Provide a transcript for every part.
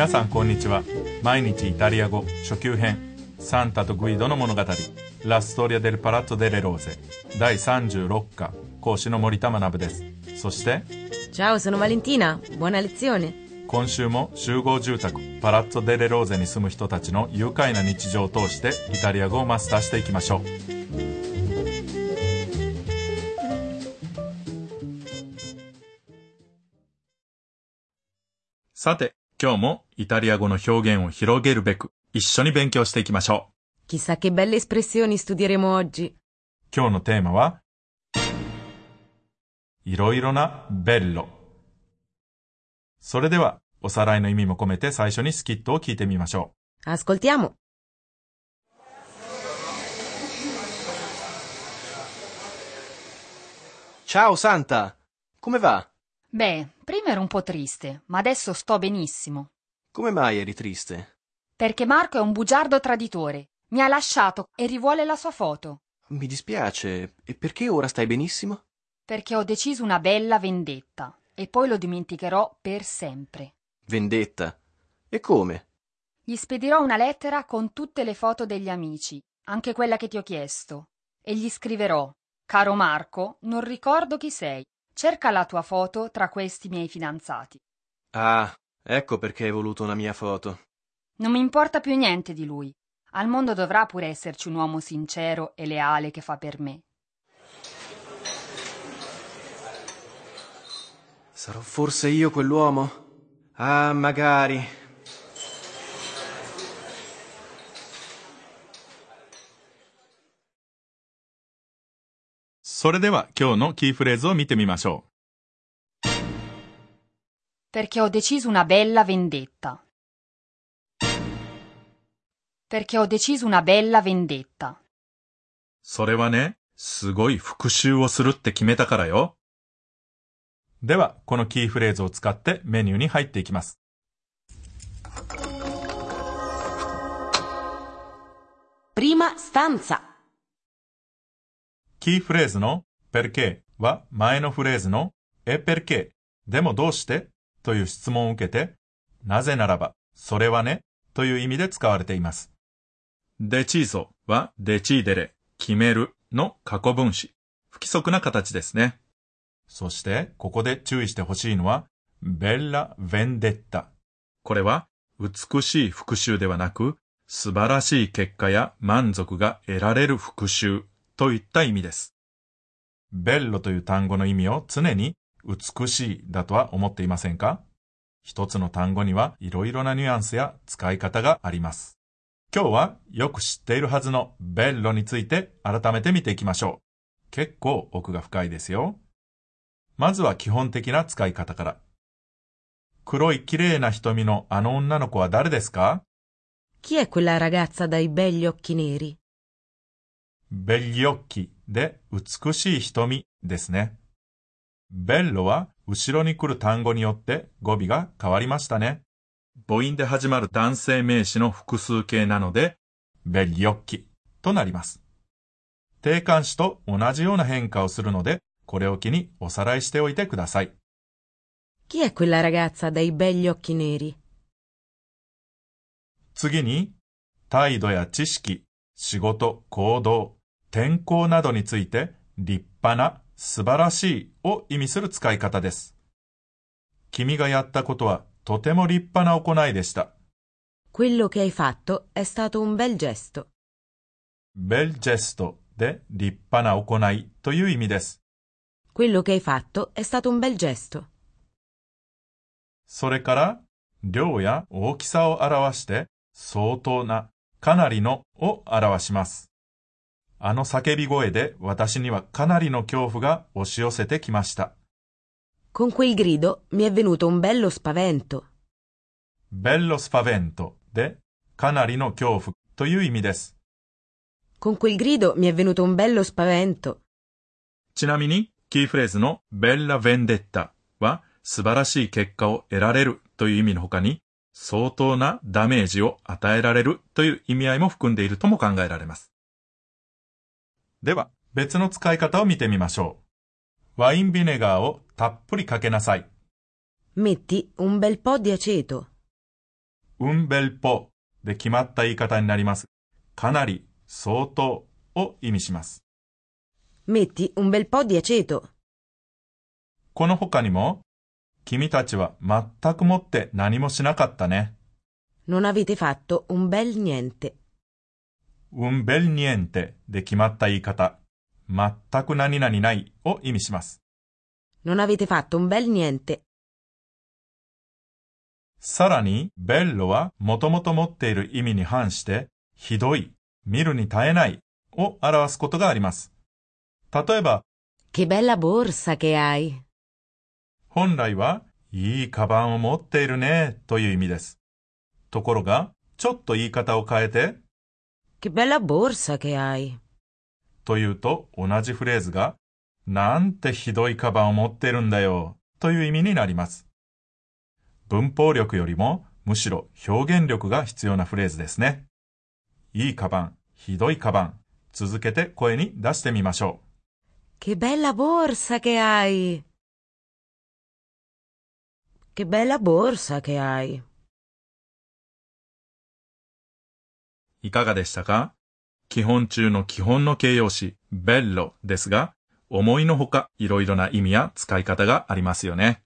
皆さんこんにちは。毎日イタリア語初級編サンタとグイドの物語ラストリア・デル・パラット・デ・レローゼ第36課講師の森田学です。そして.今週も集合住宅パラッツォ・デ・レローゼに住む人たちの愉快な日常を通してイタリア語をマスターしていきましょう。さて今日もイタリア語の表現を広げるべく一緒に勉強していきましょ Chissà che belle espressioni studieremo oggi. う今日のテーマはいろいろなベッロそれではおさらいの意味も込めて最初にスキットを聞いてみましょう Ascoltiamo. Ciao Santa, come va? Beh, prima ero un po' triste, ma adesso sto benissimo. Come mai eri triste? Perché Marco è un bugiardo traditore. Mi ha lasciato e rivuole la sua foto. Mi dispiace, e perché ora stai benissimo? Perché ho deciso una bella vendetta. E poi lo dimenticherò per sempre. Vendetta. E come? Gli spedirò una lettera con tutte le foto degli amici, anche quella che ti ho chiesto. E gli scriverò: Caro Marco, non ricordo chi sei. Cerca la tua foto tra questi miei fidanzati. Ah, ecco perché hai voluto una mia foto. Non mi importa più niente di lui. Al mondo dovrà pure esserci un uomo sincero e leale che fa per me. Sarò forse io quell'uomo? Ah, magari. それでは今日のキーフレーズを見てみましょ Perché ho deciso una bella vendetta. Perché ho deciso una bella vendetta. う。それはね、すごい復讐をするって決めたからよ。では、このキーフレーズを使ってメニューに入っていきます。Prima stanza. キーフレーズの perché は前のフレーズの e perché でもどうして？という質問を受けて、なぜならば、それはねという意味で使われています。デチーゾはデチーデレ、決めるの過去分詞。不規則な形ですね。そして、ここで注意してほしいのは、ベッラ・ベンデッタ。これは、美しい復讐ではなく、素晴らしい結果や満足が得られる復讐といった意味です。ベッロという単語の意味を常に美しいだとは思っていませんか？一つの単語にはいろいろなニュアンスや使い方があります。今日はよく知っているはずのベッロについて改めて見ていきましょう。結構奥が深いですよ。まずは基本的な使い方から。黒い綺麗な瞳のあの女の子は誰ですか？Chi è quella ragazza dai begli occhi neri? ベッリオッキで美しい瞳ですね。ベッロは後ろに来る単語によって語尾が変わりましたね。母音で始まる男性名詞の複数形なので、ベッリオッキとなります。定冠詞と同じような変化をするので、これを機におさらいしておいてください。Chi è quella ragazza dai begli occhi neri? 次に、態度や知識、仕事、行動、天候などについて立派な、素晴らしいを意味する使い方です。君がやったことはとても立派な行いでした。Quello che hai fatto è stato un bel gesto. ベルジェストで立派な行いという意味です。Quello che hai fatto è stato un bel gesto. それから、量や大きさを表して相当な、かなりのを表します。あの叫び声で私にはかなりの恐怖が押し寄せてきました。Con quel grido mi è venuto un bello spavento. ベッロスパベントでかなりの恐怖という意味です。Con quel grido mi è venuto un bello spavento. ちなみに、キーフレーズのベッラ・ベンデッタは素晴らしい結果を得られるという意味の他に、相当なダメージを与えられるという意味合いも含んでいるとも考えられます。では、別の使い方を見てみましょう。ワインビネガーをたっぷりかけなさい。Metti un bel po' di aceto. un bel po で決まった言い方になります。かなり、相当を意味します。Metti un bel po' di aceto. この他にも、君たちは全くもって何もしなかったね。Non avete fatto un bel niente. Un bel niente で決まった言い方、全く何々ないを意味します。Non avete fatto un bel niente. さらに、bello はもともと持っている意味に反して、ひどい、見るに耐えないを表すことがあります。例えば、Che bella borsa che hai. 本来は、いいカバンを持っているねという意味です。ところが、ちょっと言い方を変えて、Che bella borsa che hai. というと同じフレーズが、なんてひどいカバンを持ってるんだよという意味になります。文法力よりもむしろ表現力が必要なフレーズですね。いいカバン、ひどいカバン、続けて声に出してみましょ Che bella borsa che hai. Che bella borsa che hai. いかがでしたか基本中の基本の形容詞、bello ですが、思いのほかいろいろな意味や使い方がありますよね。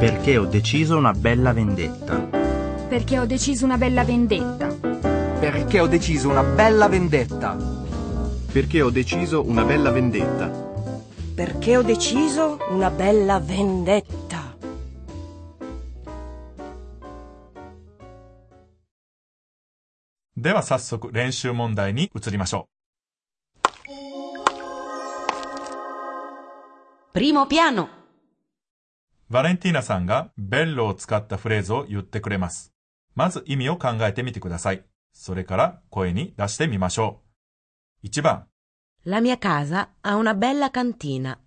Perché ho deciso una bella vendetta. Perché ho deciso una bella vendetta. Perché ho deciso una bella vendetta. Perché ho deciso una bella vendetta. Perché ho deciso una bella vendetta. では早速練習問題に移りましょ Primo piano. う。バレンティーナさんがベッロを使ったフレーズを言ってくれます。まず意味を考えてみてください。それから声に出してみましょう。1番、La mia casa ha una bella cantina.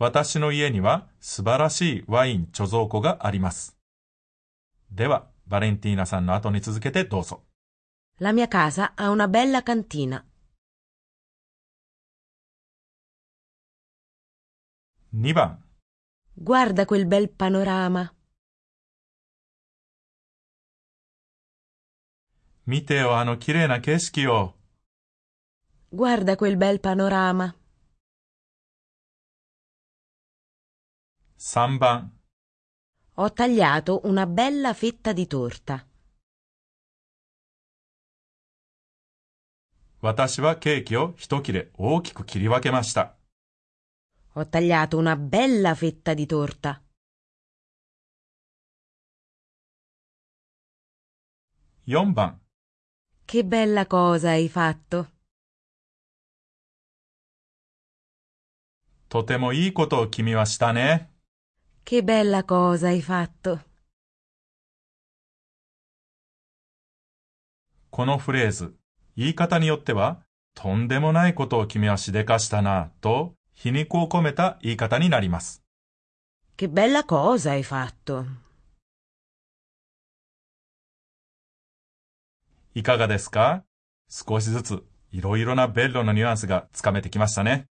私の家には素晴らしいワイン貯蔵庫があります。では、バレンティーナさんの後に続けてどうぞ。La mia casa ha una bella cantina. 2番、Guarda quel bel panorama. 見てよあの綺麗な景色を。Guarda quel bel panorama. 3番、Ho tagliato una bella fetta di torta. 私はケーキを一切れ大きく切り分けました。Ho tagliato una bella fetta di torta. 4番、Che bella cosa hai fatto. とてもいいことを君はしたね。Che bella cosa hai fatto. このフレーズ、言い方によっては、とんでもないことを君はしでかしたな、と皮肉を込めた言い方になります。Che bella cosa hai fatto. いかがですか？少しずついろいろなベッロのニュアンスがつかめてきましたね。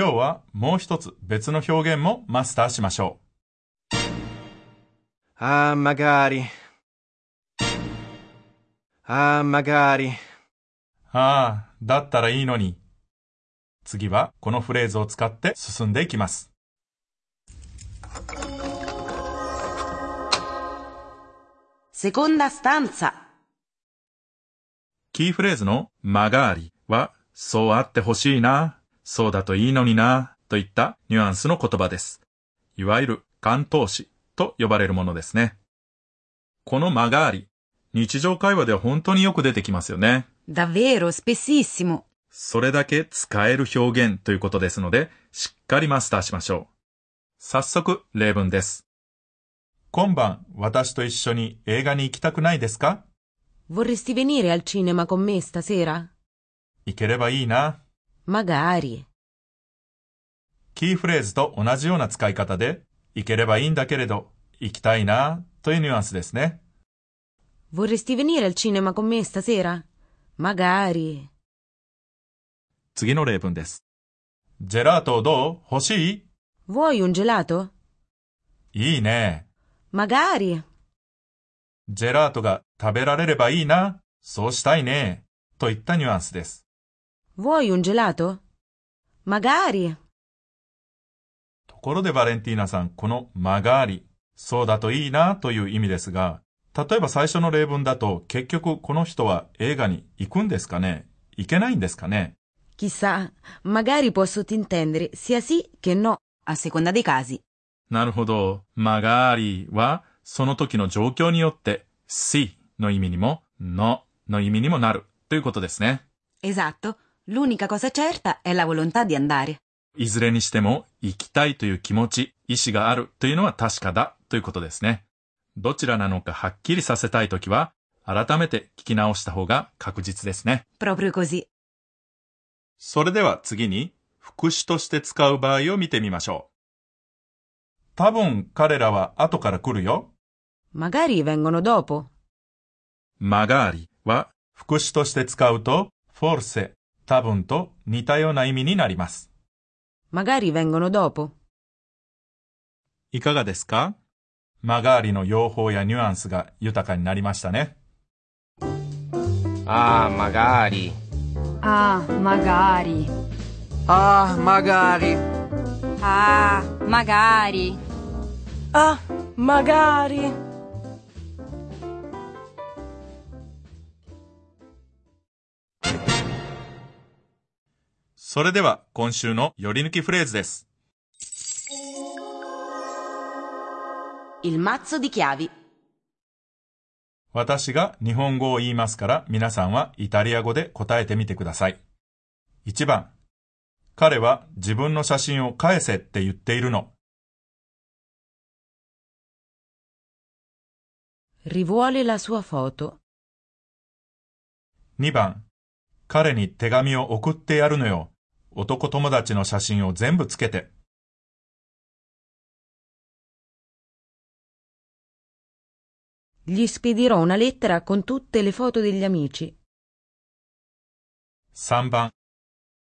今日はもう一つ別の表現もマスターしましょ Ah, magari. Ah, magari. う。ああ、だったらいいのに。次はこのフレーズを使って進んでいきます。Seconda stanza. キーフレーズの曲がりは、そうあってほしいな、そうだといいのにな、といったニュアンスの言葉です。いわゆる関東詞と呼ばれるものですね。この曲がり、日常会話では本当によく出てきますよね。Davvero, spessissimo. それだけ使える表現ということですので、しっかりマスターしましょう。早速、例文です。今晩、私と一緒に映画に行きたくないですか？Vorresti venire al cinema con me stasera? 行ければいいな。Magari. キーフレーズと同じような使い方で、行ければいいんだけれど、行きたいなというニュアンスですね。Vorresti venire al cinema con me stasera? Magari. 次の例文です。ジェラートどう？欲しい？Vuoi un gelato? いいね。Magari. ジェラートが食べられればいいな。そうしたいね。といったニュアンスです。Vuoi un gelato? Magari. ところでバレンティーナさん、このマガーリ、そうだといいなという意味ですが、例えば最初の例文だと結局この人は映画に行くんですかね？行けないんですかね？Chissà, magari può sottintendere sia sì che no. A seconda dei casi. なるほど。マガーリはその時の状況によって、si の意味にも、no の意味にもなるということですね。Esatto. L'unica cosa certa è la volontà di andare. いずれにしても行きたいという気持ち、意志があるというのは確かだということですね。どちらなのかはっきりさせたいときは、改めて聞き直した方が確実ですね。Proprio così. それでは次に、副詞として使う場合を見てみましょう。多分彼らは後から来るよ。Magari vengono dopo. マガーリは副詞として使うと、forse、多分と似たような意味になります。Magari vengono dopo. いかがですかマガーリの用法やニュアンスが豊かになりましたね。Ah, magari. Ah, magari. Ah, magari. Ah, magari. Ah, magari. それでは今週のより抜きフレーズです。Il mazzo di chiavi. 私が日本語を言いますから皆さんはイタリア語で答えてみてください。1番。彼は自分の写真を返せって言っているの。Rivuole la sua foto. 2番。彼に手紙を送ってやるのよ。男友達の写真を全部つけて。 Gli spedirò una lettera con tutte le foto degli amici. 3番。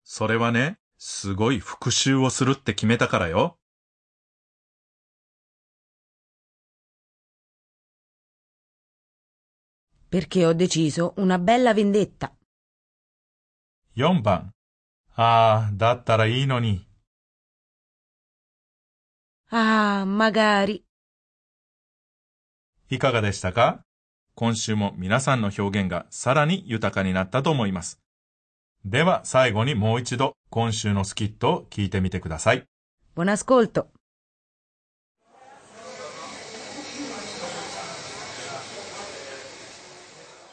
それはね、すごい復習をするって決めたからよ。 Perché ho deciso una bella vendetta. 4番。 ああ、だったらいいのに。Ah, magari. いかがでしたか？今週も皆さんの表現がさらに豊かになったと思います。では最後にもう一度今週のスキットを聞いてみてください。Buon ascolto.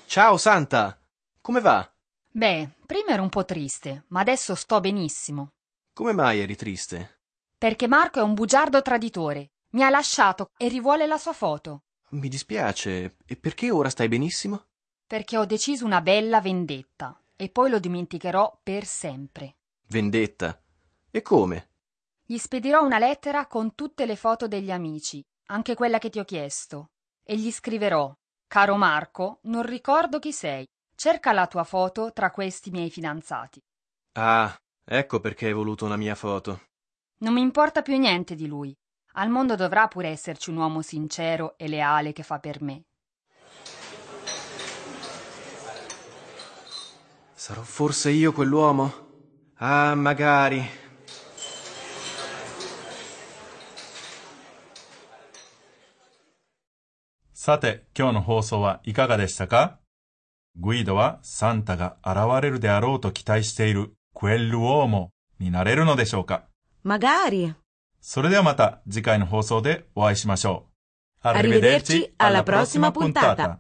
Ciao, Santa. Come va? Beh, prima ero un po' triste, ma adesso sto benissimo. Come mai eri triste? Perché Marco è un bugiardo traditore. Mi ha lasciato e rivuole la sua foto. Mi dispiace. E perché ora stai benissimo? Perché ho deciso una bella vendetta. E poi lo dimenticherò per sempre. Vendetta. E come? Gli spedirò una lettera con tutte le foto degli amici, anche quella che ti ho chiesto. E gli scriverò: Caro Marco, non ricordo chi sei. Cerca la tua foto tra questi miei fidanzati. Ah, ecco perché hai voluto una mia foto. Non mi importa più niente di lui. Al mondo dovrà pure esserci un uomo sincero e leale che fa per me. Sarò forse io quell'uomo? Ah, magari. さて、今日の放送はいかがでしたか グイドはサンタが現れるであろうと期待しているクエルオーモになれるのでしょうか？Magari. それではまた次回の放送でお会いしましょう。Arrivederci alla prossima puntata.